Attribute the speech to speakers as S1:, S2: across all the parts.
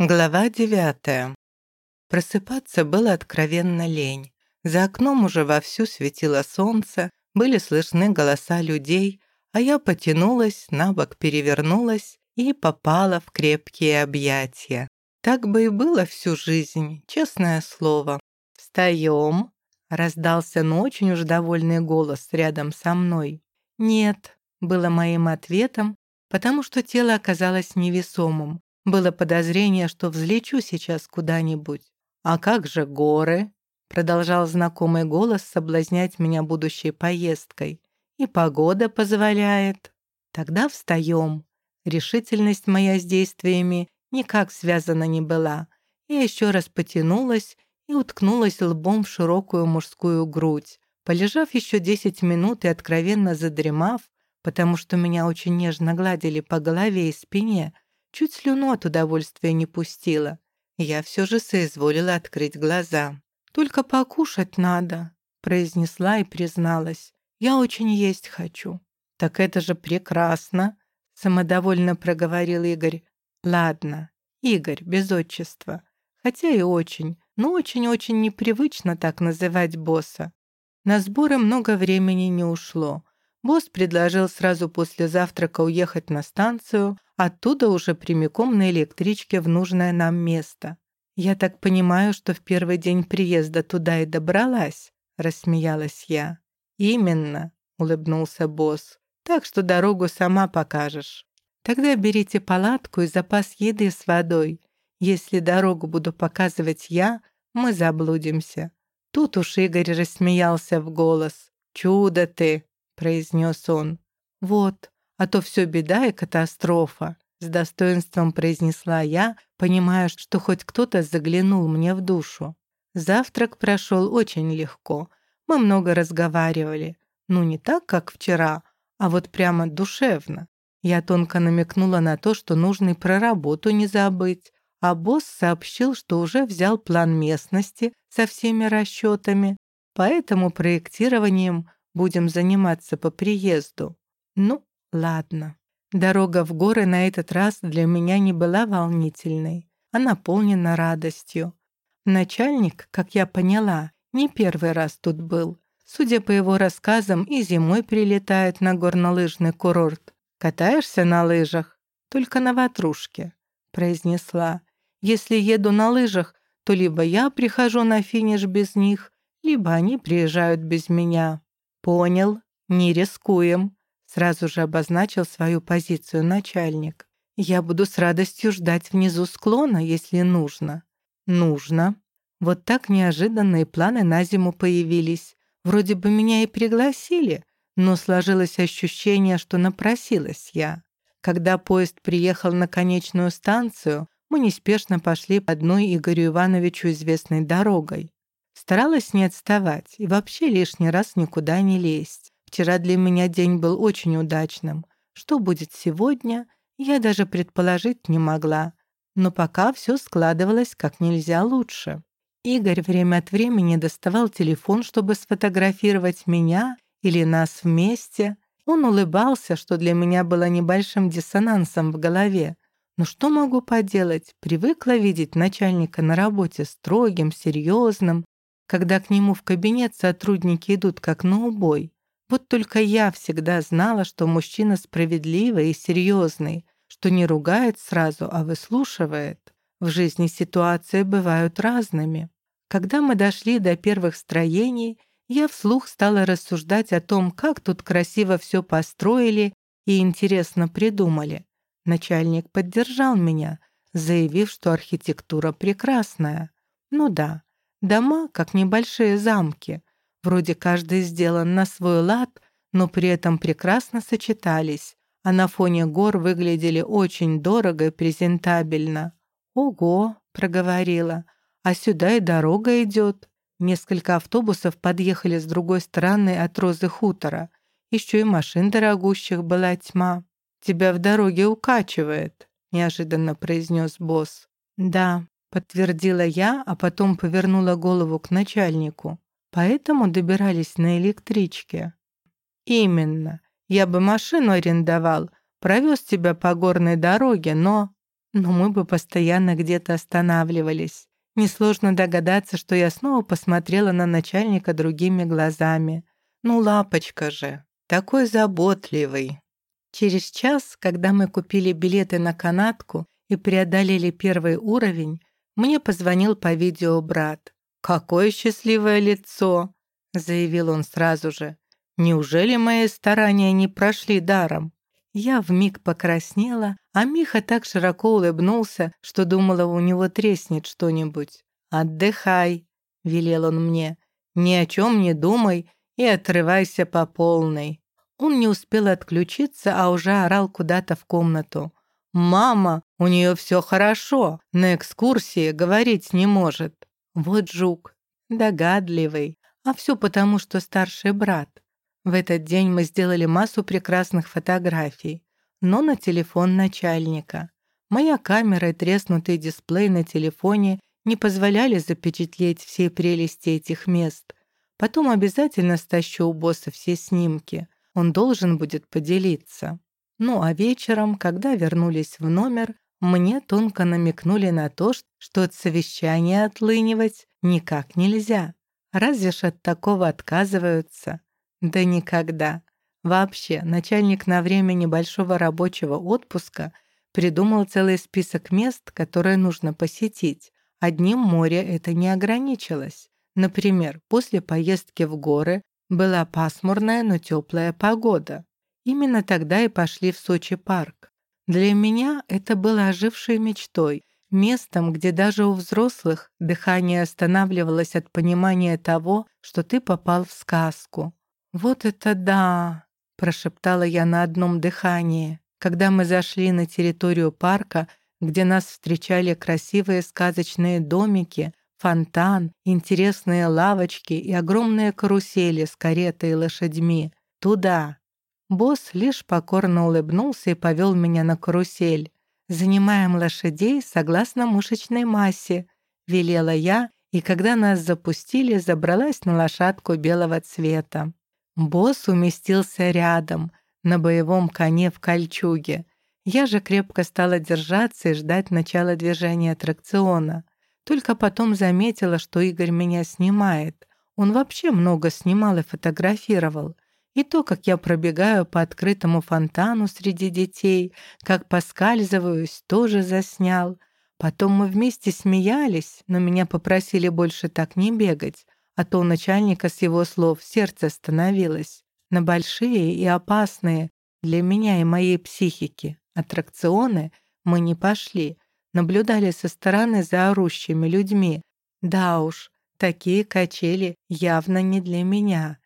S1: Глава девятая. Просыпаться было откровенно лень. За окном уже вовсю светило солнце, были слышны голоса людей, а я потянулась, на бок перевернулась и попала в крепкие объятия. Так бы и было всю жизнь, честное слово. «Встаем!» — раздался, но очень уж довольный голос рядом со мной. «Нет», — было моим ответом, потому что тело оказалось невесомым. Было подозрение, что взлечу сейчас куда-нибудь. «А как же горы?» Продолжал знакомый голос соблазнять меня будущей поездкой. «И погода позволяет». «Тогда встаем». Решительность моя с действиями никак связана не была. Я еще раз потянулась и уткнулась лбом в широкую мужскую грудь. Полежав еще десять минут и откровенно задремав, потому что меня очень нежно гладили по голове и спине, Чуть слюну от удовольствия не пустила. Я все же соизволила открыть глаза. «Только покушать надо», — произнесла и призналась. «Я очень есть хочу». «Так это же прекрасно», — самодовольно проговорил Игорь. «Ладно, Игорь, без отчества. Хотя и очень, но очень-очень непривычно так называть босса. На сборы много времени не ушло. Босс предложил сразу после завтрака уехать на станцию, оттуда уже прямиком на электричке в нужное нам место. «Я так понимаю, что в первый день приезда туда и добралась», — рассмеялась я. «Именно», — улыбнулся босс. «Так что дорогу сама покажешь. Тогда берите палатку и запас еды с водой. Если дорогу буду показывать я, мы заблудимся». Тут уж Игорь рассмеялся в голос. «Чудо ты!» — произнес он. «Вот, а то все беда и катастрофа», — с достоинством произнесла я, понимая, что хоть кто-то заглянул мне в душу. Завтрак прошел очень легко. Мы много разговаривали. Ну, не так, как вчера, а вот прямо душевно. Я тонко намекнула на то, что нужно и про работу не забыть, а босс сообщил, что уже взял план местности со всеми расчетами, поэтому проектированием будем заниматься по приезду. Ну, ладно. Дорога в горы на этот раз для меня не была волнительной, а наполнена радостью. Начальник, как я поняла, не первый раз тут был. Судя по его рассказам, и зимой прилетает на горнолыжный курорт. «Катаешься на лыжах?» «Только на ватрушке», — произнесла. «Если еду на лыжах, то либо я прихожу на финиш без них, либо они приезжают без меня». «Понял, не рискуем», — сразу же обозначил свою позицию начальник. «Я буду с радостью ждать внизу склона, если нужно». «Нужно». Вот так неожиданные планы на зиму появились. Вроде бы меня и пригласили, но сложилось ощущение, что напросилась я. Когда поезд приехал на конечную станцию, мы неспешно пошли по одной Игорю Ивановичу известной дорогой. Старалась не отставать и вообще лишний раз никуда не лезть. Вчера для меня день был очень удачным. Что будет сегодня, я даже предположить не могла. Но пока все складывалось как нельзя лучше. Игорь время от времени доставал телефон, чтобы сфотографировать меня или нас вместе. Он улыбался, что для меня было небольшим диссонансом в голове. Но что могу поделать? Привыкла видеть начальника на работе строгим, серьезным, когда к нему в кабинет сотрудники идут как на убой. Вот только я всегда знала, что мужчина справедливый и серьезный, что не ругает сразу, а выслушивает. В жизни ситуации бывают разными. Когда мы дошли до первых строений, я вслух стала рассуждать о том, как тут красиво все построили и интересно придумали. Начальник поддержал меня, заявив, что архитектура прекрасная. Ну да, Дома, как небольшие замки. Вроде каждый сделан на свой лад, но при этом прекрасно сочетались, а на фоне гор выглядели очень дорого и презентабельно. «Ого!» — проговорила. «А сюда и дорога идет». Несколько автобусов подъехали с другой стороны от Розы хутора. Еще и машин дорогущих была тьма. «Тебя в дороге укачивает», — неожиданно произнес босс. «Да, подтвердила я, а потом повернула голову к начальнику. Поэтому добирались на электричке. Именно. Я бы машину арендовал, провез тебя по горной дороге, но... но мы бы постоянно где-то останавливались. Несложно догадаться, что я снова посмотрела на начальника другими глазами. Ну, лапочка же, такой заботливый. Через час, когда мы купили билеты на канатку и преодолели первый уровень, мне позвонил по видео брат. «Какое счастливое лицо!» — заявил он сразу же. «Неужели мои старания не прошли даром?» Я вмиг покраснела, а Миха так широко улыбнулся, что думала, у него треснет что-нибудь. «Отдыхай», — велел он мне, — «ни о чем не думай и отрывайся по полной». Он не успел отключиться, а уже орал куда-то в комнату. «Мама, у нее все хорошо, на экскурсии говорить не может». Вот жук, догадливый, а все потому, что старший брат. В этот день мы сделали массу прекрасных фотографий, но на телефон начальника. Моя камера и треснутый дисплей на телефоне не позволяли запечатлеть все прелести этих мест. Потом обязательно стащу у босса все снимки. Он должен будет поделиться. Ну а вечером, когда вернулись в номер, мне тонко намекнули на то, что от совещания отлынивать никак нельзя. Разве ж от такого отказываются? Да никогда. Вообще, начальник на время небольшого рабочего отпуска придумал целый список мест, которые нужно посетить. Одним море это не ограничилось. Например, после поездки в горы была пасмурная, но теплая погода. Именно тогда и пошли в Сочи парк. Для меня это было ожившей мечтой, местом, где даже у взрослых дыхание останавливалось от понимания того, что ты попал в сказку. «Вот это да!» — прошептала я на одном дыхании, когда мы зашли на территорию парка, где нас встречали красивые сказочные домики, фонтан, интересные лавочки и огромные карусели с каретой и лошадьми. Туда. Босс лишь покорно улыбнулся и повел меня на карусель. «Занимаем лошадей согласно мышечной массе», — велела я, и когда нас запустили, забралась на лошадку белого цвета. Босс уместился рядом, на боевом коне в кольчуге. Я же крепко стала держаться и ждать начала движения аттракциона. Только потом заметила, что Игорь меня снимает. Он вообще много снимал и фотографировал. И то, как я пробегаю по открытому фонтану среди детей, как поскальзываюсь, тоже заснял. Потом мы вместе смеялись, но меня попросили больше так не бегать, а то у начальника с его слов сердце становилось. На большие и опасные для меня и моей психики аттракционы мы не пошли, наблюдали со стороны за орущими людьми. Да уж, такие качели явно не для меня.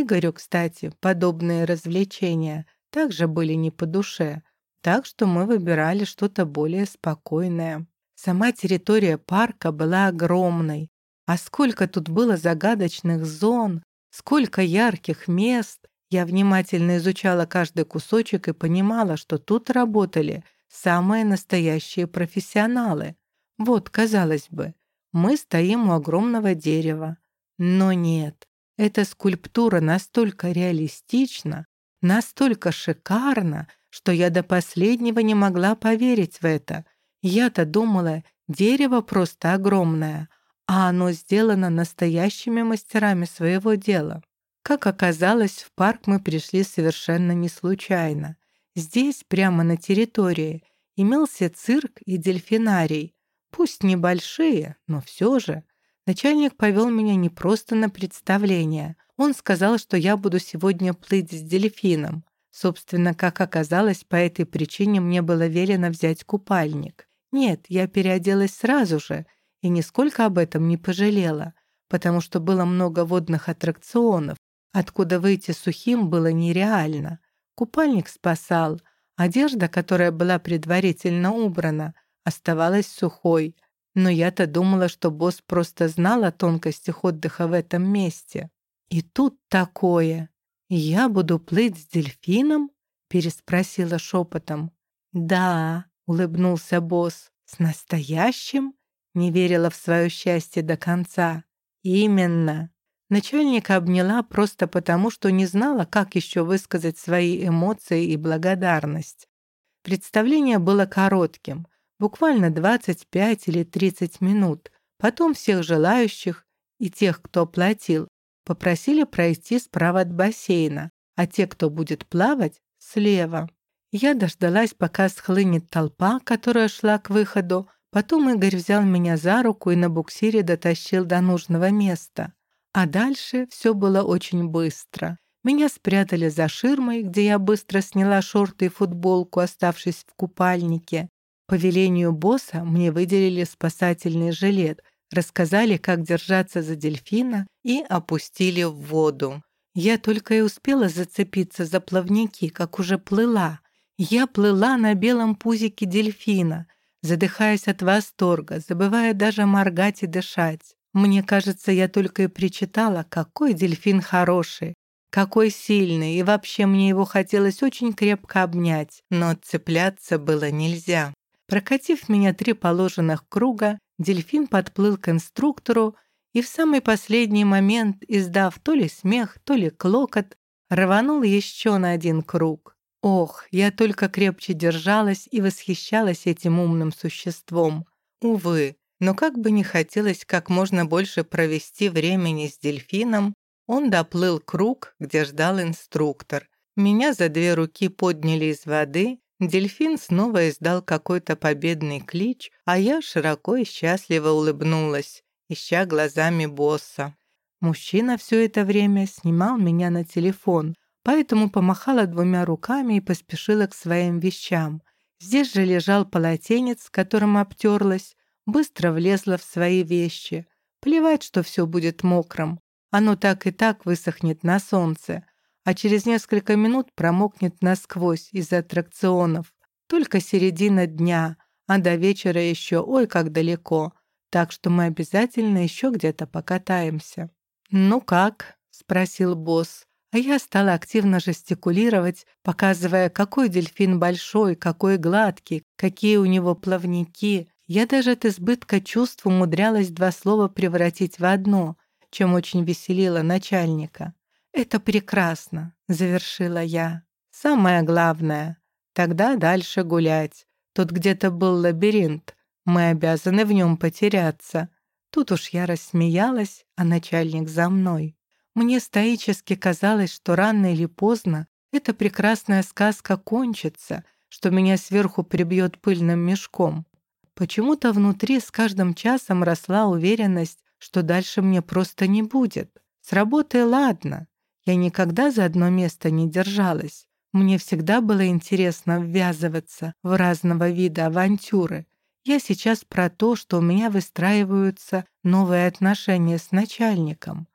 S1: Игорю, кстати, подобные развлечения также были не по душе, так что мы выбирали что-то более спокойное. Сама территория парка была огромной, а сколько тут было загадочных зон, сколько ярких мест. Я внимательно изучала каждый кусочек и понимала, что тут работали самые настоящие профессионалы. Вот, казалось бы, мы стоим у огромного дерева. Но нет, эта скульптура настолько реалистична, настолько шикарна, что я до последнего не могла поверить в это. Я-то думала, дерево просто огромное, а оно сделано настоящими мастерами своего дела. Как оказалось, в парк мы пришли совершенно не случайно. Здесь, прямо на территории, имелся цирк и дельфинарий. Пусть небольшие, но все же. Начальник повел меня не просто на представление. Он сказал, что я буду сегодня плыть с дельфином. Собственно, как оказалось, по этой причине мне было велено взять купальник. Нет, я переоделась сразу же и нисколько об этом не пожалела, потому что было много водных аттракционов, откуда выйти сухим было нереально. Купальник спасал, одежда, которая была предварительно убрана, оставалась сухой, но я-то думала, что босс просто знал о тонкостях отдыха в этом месте. И тут такое. «Я буду плыть с дельфином?» — переспросила шепотом. «Да», — улыбнулся босс, — «с настоящим?» Не верила в свое счастье до конца. Именно. Начальника обняла просто потому, что не знала, как еще высказать свои эмоции и благодарность. Представление было коротким. Буквально 25 или 30 минут. Потом всех желающих и тех, кто платил, попросили пройти справа от бассейна, а те, кто будет плавать, слева. Я дождалась, пока схлынет толпа, которая шла к выходу. Потом Игорь взял меня за руку и на буксире дотащил до нужного места. А дальше все было очень быстро. Меня спрятали за ширмой, где я быстро сняла шорты и футболку, оставшись в купальнике. По велению босса мне выделили спасательный жилет, рассказали, как держаться за дельфина и опустили в воду. Я только и успела зацепиться за плавники, как уже плыла. Я плыла на белом пузике дельфина, задыхаясь от восторга, забывая даже моргать и дышать. Мне кажется, я только и причитала, какой дельфин хороший, какой сильный, и вообще мне его хотелось очень крепко обнять, но цепляться было нельзя. Прокатив меня три положенных круга, дельфин подплыл к инструктору и в самый последний момент, издав то ли смех, то ли клокот, рванул еще на один круг. Ох, я только крепче держалась и восхищалась этим умным существом. Увы, но как бы не хотелось как можно больше провести времени с дельфином, он доплыл круг, где ждал инструктор. Меня за две руки подняли из воды, дельфин снова издал какой-то победный клич, а я широко и счастливо улыбнулась, ища глазами босса. Мужчина все это время снимал меня на телефон, поэтому помахала двумя руками и поспешила к своим вещам. Здесь же лежал полотенец, которым обтерлась, быстро влезла в свои вещи. Плевать, что все будет мокрым. Оно так и так высохнет на солнце, а через несколько минут промокнет насквозь из-за аттракционов. Только середина дня, а до вечера еще ой как далеко, так что мы обязательно еще где-то покатаемся. «Ну как?» — спросил босс. А я стала активно жестикулировать, показывая, какой дельфин большой, какой гладкий, какие у него плавники. Я даже от избытка чувств умудрялась два слова превратить в одно, чем очень веселила начальника. «Это прекрасно», — завершила я. «Самое главное, тогда дальше гулять. Тут где-то был лабиринт, мы обязаны в нем потеряться». Тут уж я рассмеялась, а начальник за мной. Мне стоически казалось, что рано или поздно эта прекрасная сказка кончится, что меня сверху прибьет пыльным мешком. Почему-то внутри с каждым часом росла уверенность, что дальше мне просто не будет. С работой ладно. Я никогда за одно место не держалась. Мне всегда было интересно ввязываться в разного вида авантюры. Я сейчас про то, что у меня выстраиваются новые отношения с начальником.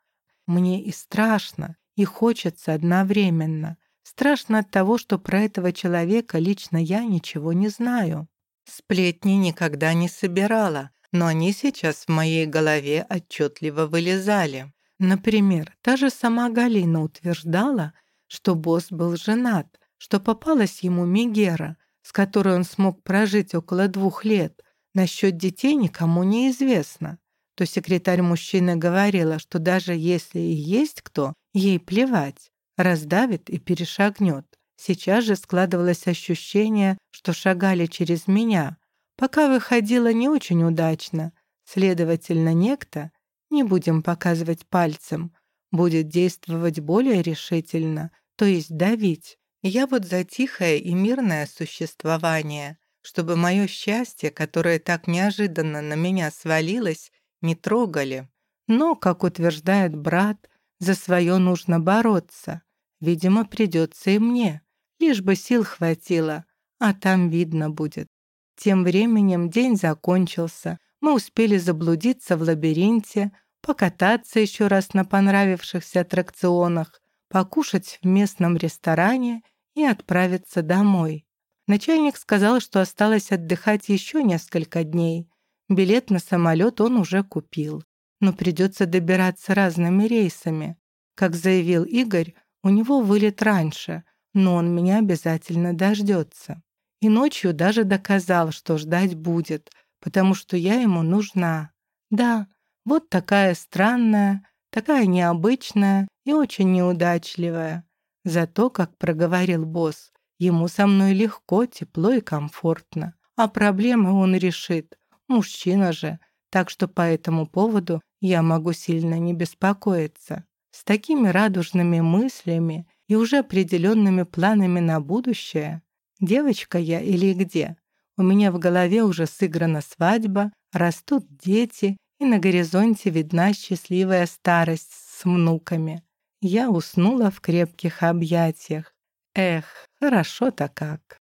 S1: Мне и страшно, и хочется одновременно. Страшно от того, что про этого человека лично я ничего не знаю. Сплетни никогда не собирала, но они сейчас в моей голове отчетливо вылезали. Например, та же сама Галина утверждала, что босс был женат, что попалась ему Мегера, с которой он смог прожить около двух лет. Насчет детей никому не известно. То секретарь мужчины говорила, что даже если и есть кто, ей плевать, раздавит и перешагнет. Сейчас же складывалось ощущение, что шагали через меня, Пока выходило не очень удачно, следовательно, некто, не будем показывать пальцем, будет действовать более решительно, то есть давить. Я вот за тихое и мирное существование, чтобы мое счастье, которое так неожиданно на меня свалилось, не трогали. Но, как утверждает брат, за свое нужно бороться. Видимо, придется и мне, лишь бы сил хватило, а там видно будет. Тем временем день закончился. Мы успели заблудиться в лабиринте, покататься еще раз на понравившихся аттракционах, покушать в местном ресторане и отправиться домой. Начальник сказал, что осталось отдыхать еще несколько дней. Билет на самолет он уже купил, но придется добираться разными рейсами. Как заявил Игорь, у него вылет раньше, но он меня обязательно дождется. И ночью даже доказал, что ждать будет, потому что я ему нужна. Да, вот такая странная, такая необычная и очень неудачливая. Зато, как проговорил босс, ему со мной легко, тепло и комфортно. а проблемы он решит. Мужчина же, так что по этому поводу я могу сильно не беспокоиться. С такими радужными мыслями и уже определенными планами на будущее. Девочка я или где? У меня в голове уже сыграна свадьба, растут дети, и на горизонте видна счастливая старость с внуками. Я уснула в крепких объятиях. Эх, хорошо-то как.